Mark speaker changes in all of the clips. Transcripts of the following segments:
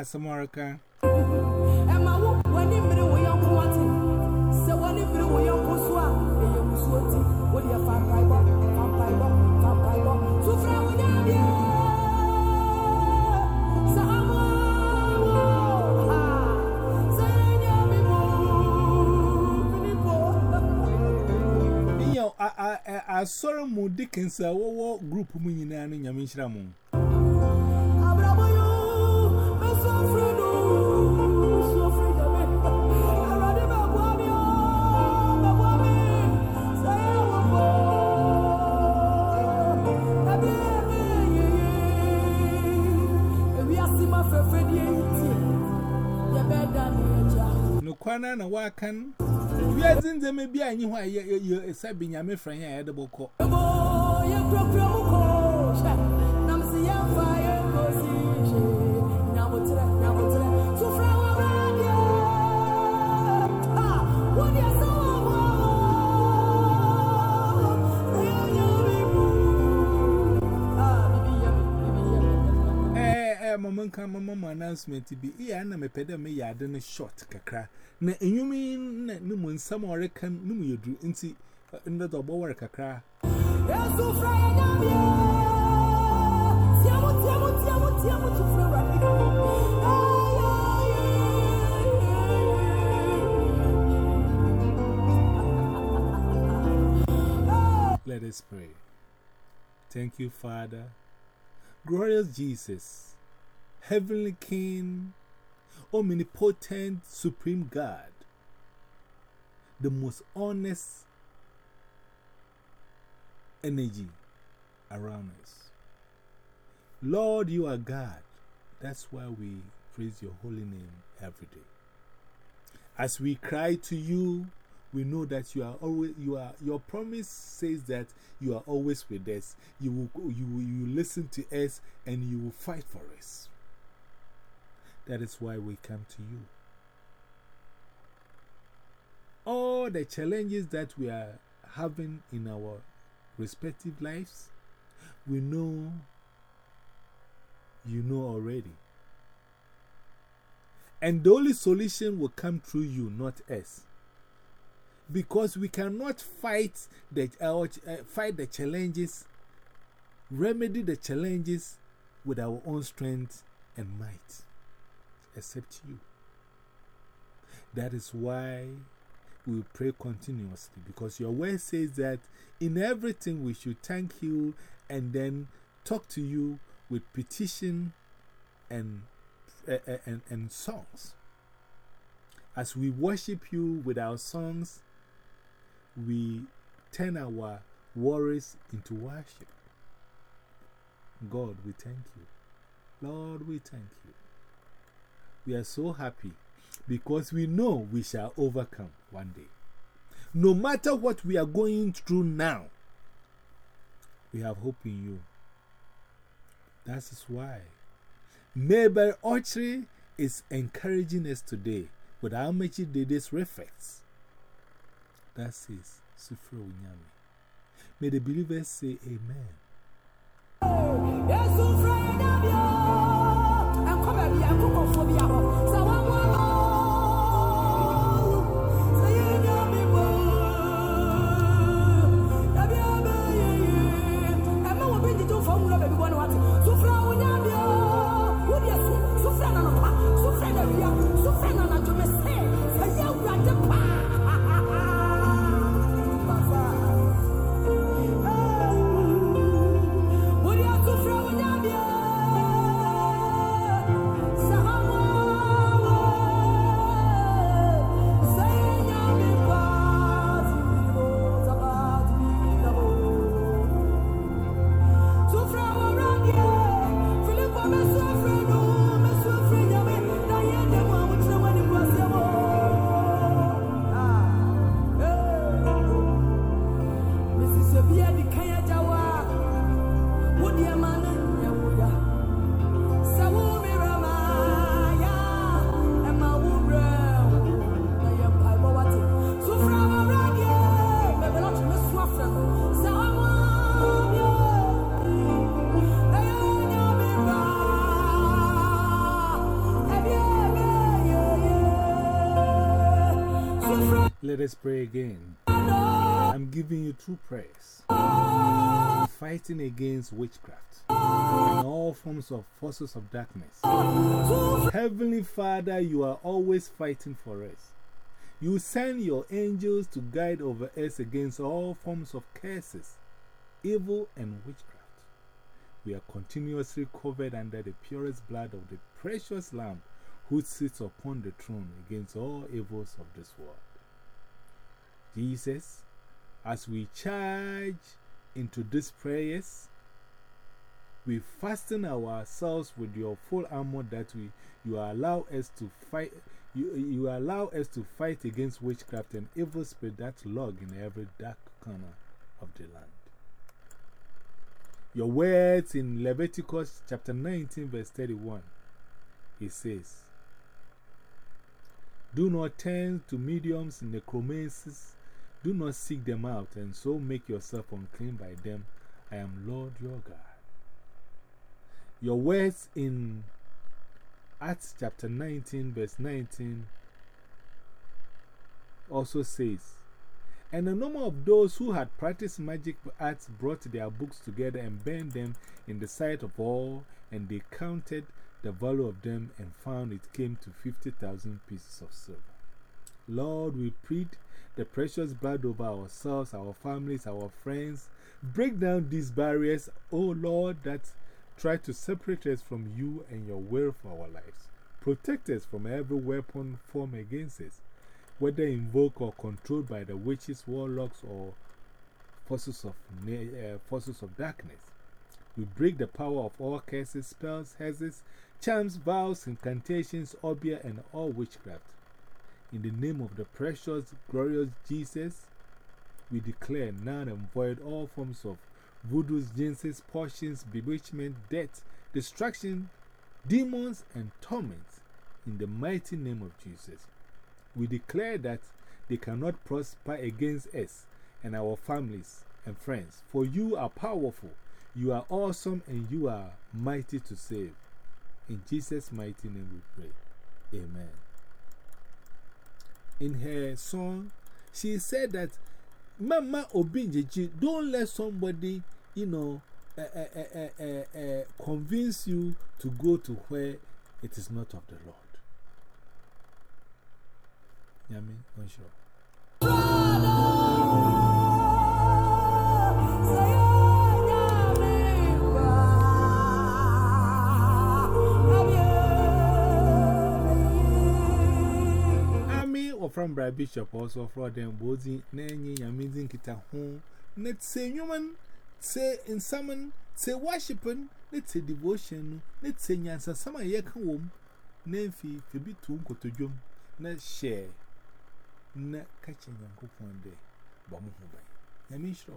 Speaker 1: Atasamarika.
Speaker 2: Emma, when you bring away your quantity, so when you bring away your Kuswa, your Muswati, what your pipe, fan pipe, so from you
Speaker 1: I saw mu Dickens, a war group, Munina and Kwana na wakan, we are in the maybe I knew why you are sabbing your friend. I had a book. Mamma come, Mamma announcement to be here, and I'm a pedal yard and a short cacra. Na you mean no moon some or can no you do in see in the double work a cra. Let us pray. Thank you, Father. Glorious Jesus, Heavenly King, omnipotent supreme God, the most honest energy around us. Lord, you are God. That's why we praise your holy name every day. As we cry to you, we know that you are always, you are, your promise says that you are always with us. You will, you, you listen to us and you will fight for us. That is why we come to you. All the challenges that we are having in our respective lives, we know you know already. And the only solution will come through you, not us. Because we cannot fight the, uh, fight the challenges, remedy the challenges with our own strength and might except you. That is why we pray continuously because your word says that in everything we should thank you and then talk to you with petition and, uh, and, and songs. As we worship you with our songs, we turn our worries into worship. God, we thank you. Lord, we thank you we are so happy because we know we shall overcome one day. No matter what we are going through now, we have hope in you. That is why Mabel Archery is encouraging us today with how much did this reflects. That is Sufra Unyami. May the believers say Amen. Let us pray again. I'm giving you two prayers. Fighting against witchcraft and all forms of forces of darkness. Heavenly Father, you are always fighting for us. You send your angels to guide over us against all forms of curses, evil, and witchcraft. We are continuously covered under the purest blood of the precious Lamb who sits upon the throne against all evils of this world. Jesus, as we charge into these prayers, we fasten ourselves with your full armor that we, you allow us to fight. You, you allow us to fight against witchcraft and evil spirit that lurk in every dark corner of the land. Your words in Leviticus chapter 19, verse 31, he says, Do not turn to mediums, and necromancers, do not seek them out, and so make yourself unclean by them. I am Lord your God. Your words in Acts chapter 19, verse 19 also says, And a number of those who had practiced magic arts brought their books together and burned them in the sight of all, and they counted the value of them and found it came to 50,000 pieces of silver. Lord, we plead the precious blood over ourselves, our families, our friends. Break down these barriers, O Lord, that try to separate us from you and your will for our lives. Protect us from every weapon formed against us, whether invoked or controlled by the witches, warlocks, or forces of, uh, forces of darkness. We break the power of all curses, spells, hexes, charms, vows, incantations, obeah, and all witchcraft. In the name of the precious, glorious Jesus, we declare none and void all forms of voodoo, jinxes, potions, bewitchment, death, destruction, demons, and torment in the mighty name of Jesus. We declare that they cannot prosper against us and our families and friends, for you are powerful, you are awesome, and you are mighty to save. In Jesus' mighty name we pray. Amen in her song, she said that Mama Obinjeji, don't let somebody, you know, uh, uh, uh, convince you to go to where it is not of the Lord. Yami, unsure. From Brad Bishop also for them, Bozi, Nanny, Yamizin Kita home. Let's say human, say in summon, say worshiping, say devotion, let's say Yansa, some year home, Nancy, Phoebe Tunko to Jum, share, not catching cook one day, Bamu Hubay. Yamin sure.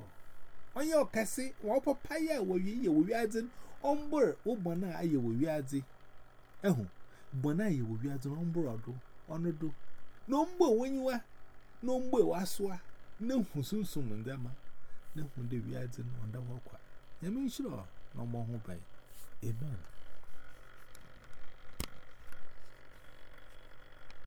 Speaker 1: On your cassie, what papaya were ye, we adding on board, oh, Bona, I will be adding. Will be. No mbo when you are. No mbo waswa. No husunsum and dama. No one day we are on the walk. I mean, sure, no more home. Amen.